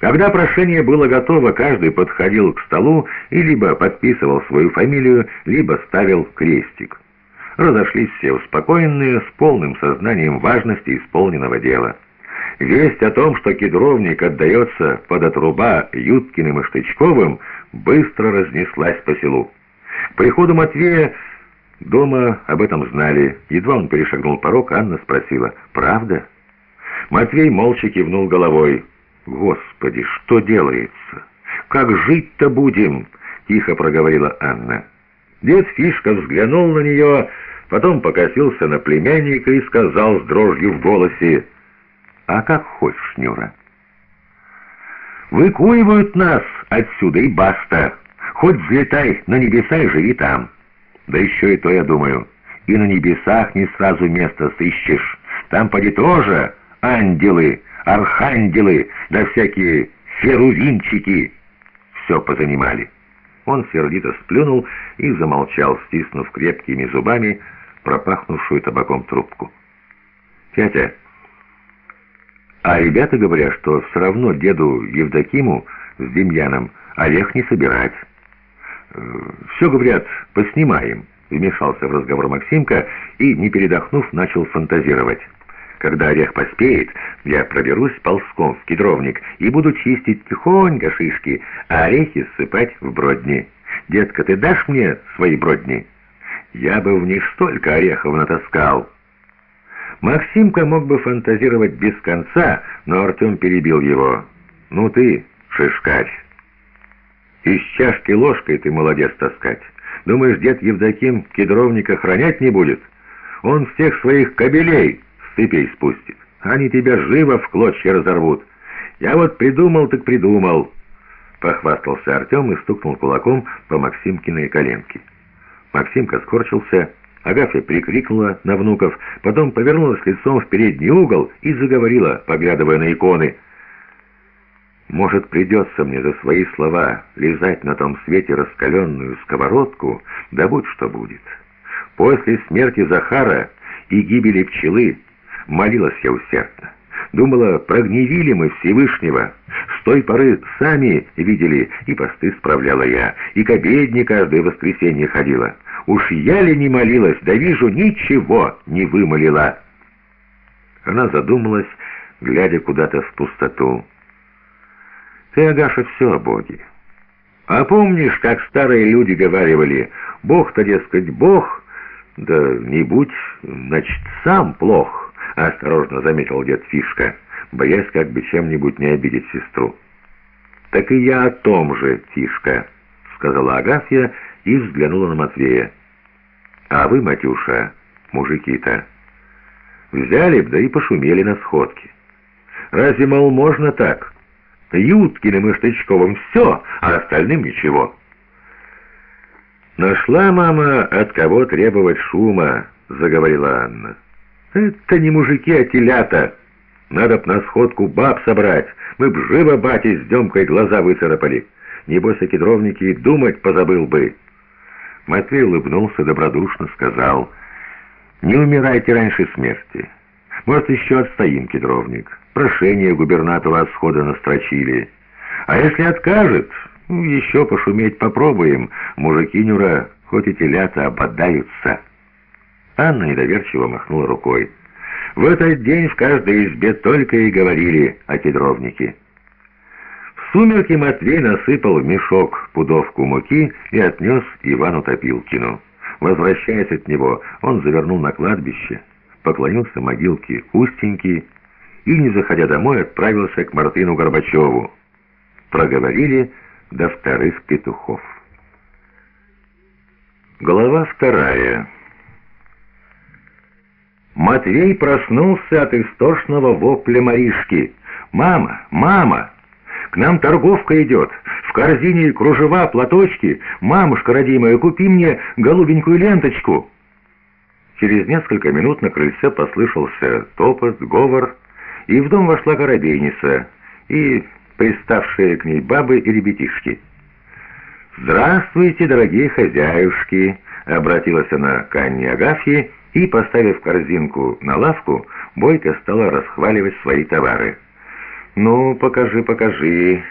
Когда прошение было готово, каждый подходил к столу и либо подписывал свою фамилию, либо ставил крестик. Разошлись все успокоенные, с полным сознанием важности исполненного дела. Весть о том, что кедровник отдается под отруба Юткиным и Штычковым, быстро разнеслась по селу. К приходу Матвея дома об этом знали. Едва он перешагнул порог, Анна спросила «Правда?». Матвей молча кивнул головой. «Господи, что делается? Как жить-то будем?» — тихо проговорила Анна. Дед Фишка взглянул на нее, потом покосился на племянника и сказал с дрожью в голосе, «А как хочешь, Нюра?» «Выкуивают нас отсюда и баста. Хоть взлетай на небеса и живи там. Да еще и то, я думаю, и на небесах не сразу место сыщешь. Там поди тоже ангелы» архангелы, да всякие херувимчики все позанимали. Он сердито сплюнул и замолчал, стиснув крепкими зубами пропахнувшую табаком трубку. «Тятя, а ребята говорят, что все равно деду Евдокиму с Демьяном орех не собирать. Все, говорят, поснимаем», — вмешался в разговор Максимка и, не передохнув, начал фантазировать. Когда орех поспеет, я проберусь ползком в кедровник и буду чистить тихонько шишки, а орехи ссыпать в бродни. Детка, ты дашь мне свои бродни? Я бы в них столько орехов натаскал. Максимка мог бы фантазировать без конца, но Артем перебил его. «Ну ты, шишкарь, из чашки ложкой ты молодец таскать. Думаешь, дед Евдоким кедровника хранять не будет? Он всех своих кобелей цепей спустит. Они тебя живо в клочья разорвут. Я вот придумал, так придумал». Похвастался Артем и стукнул кулаком по Максимкиной коленке. Максимка скорчился, Агафья прикрикнула на внуков, потом повернулась лицом в передний угол и заговорила, поглядывая на иконы. «Может, придется мне за свои слова лизать на том свете раскаленную сковородку, да будь что будет. После смерти Захара и гибели пчелы Молилась я усердно. Думала, прогневили мы Всевышнего. С той поры сами видели, и посты справляла я, и к обедне каждое воскресенье ходила. Уж я ли не молилась, да вижу, ничего не вымолила. Она задумалась, глядя куда-то в пустоту. Ты, Агаша, все о Боге. А помнишь, как старые люди говаривали, Бог-то, дескать, Бог, да не будь, значит, сам плох. — осторожно заметил дед Фишка, боясь как бы чем-нибудь не обидеть сестру. «Так и я о том же, Фишка», — сказала Агафья и взглянула на Матвея. «А вы, Матюша, мужики-то, взяли б да и пошумели на сходке. Разве, мол, можно так? Юткиным и Штычковым все, а остальным ничего». «Нашла мама, от кого требовать шума», — заговорила Анна. «Это не мужики, а телята. Надо б на сходку баб собрать. Мы б живо бате с Демкой глаза выцарапали. Небось, о кедровнике и думать позабыл бы». Матвей улыбнулся, добродушно сказал, «Не умирайте раньше смерти. Может, еще отстоим, кедровник. Прошение губернатору от схода настрочили. А если откажет, ну, еще пошуметь попробуем. Мужики Нюра, хоть и телята, ободаются». Анна недоверчиво махнула рукой. В этот день в каждой избе только и говорили о кедровнике. В сумерки Матвей насыпал в мешок пудовку муки и отнес Ивану Топилкину. Возвращаясь от него, он завернул на кладбище, поклонился могилке Устеньки и, не заходя домой, отправился к Мартыну Горбачеву. Проговорили до вторых петухов. Глава вторая. Матвей проснулся от истошного вопля Маришки. «Мама! Мама! К нам торговка идет! В корзине кружева, платочки! Мамушка родимая, купи мне голубенькую ленточку!» Через несколько минут на крыльце послышался топот, говор, и в дом вошла коробейница и приставшие к ней бабы и ребятишки. «Здравствуйте, дорогие хозяюшки!» — обратилась она к Анне Агафье, и, поставив корзинку на лавку, Бойко стала расхваливать свои товары. «Ну, покажи, покажи».